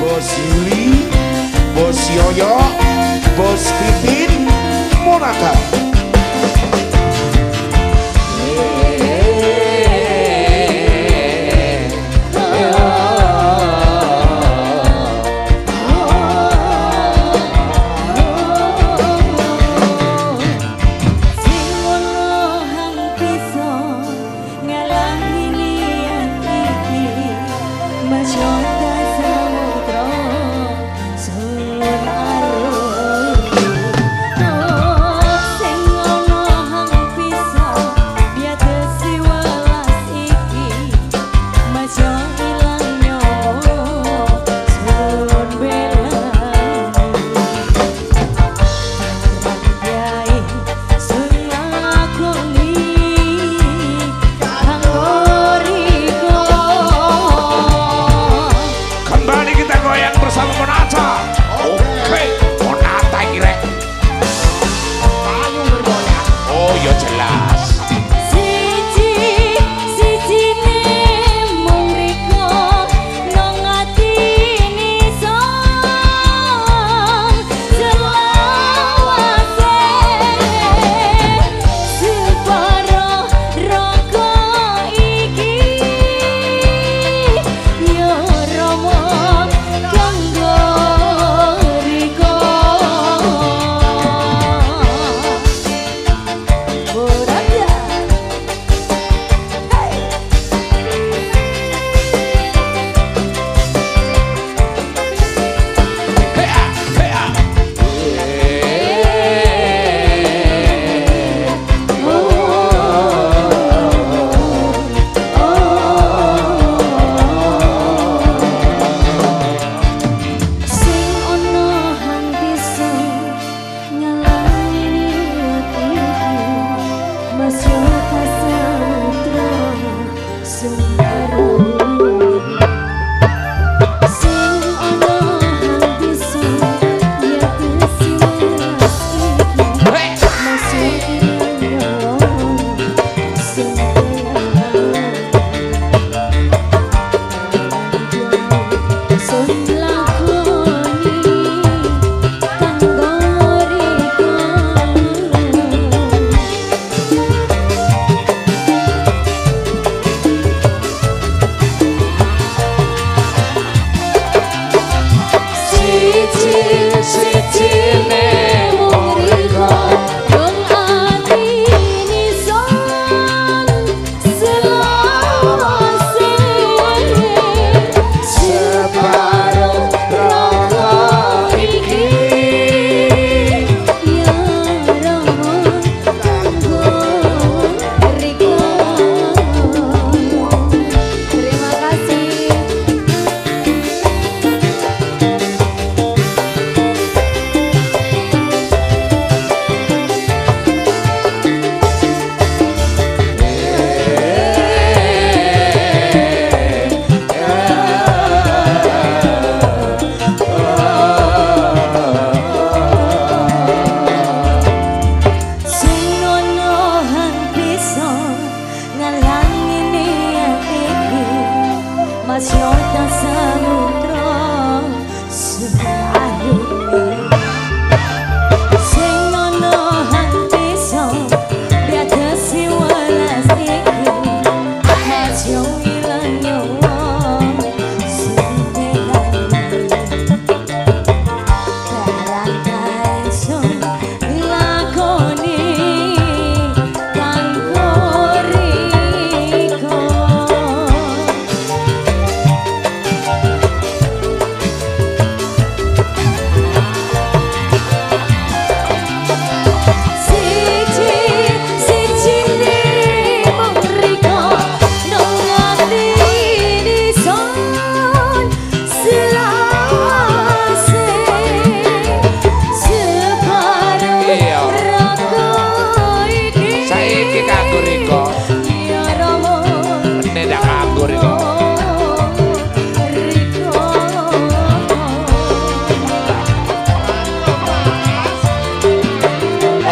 Bos Yuli Bos Yoyo Bos Pipin Monata Maranatha.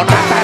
con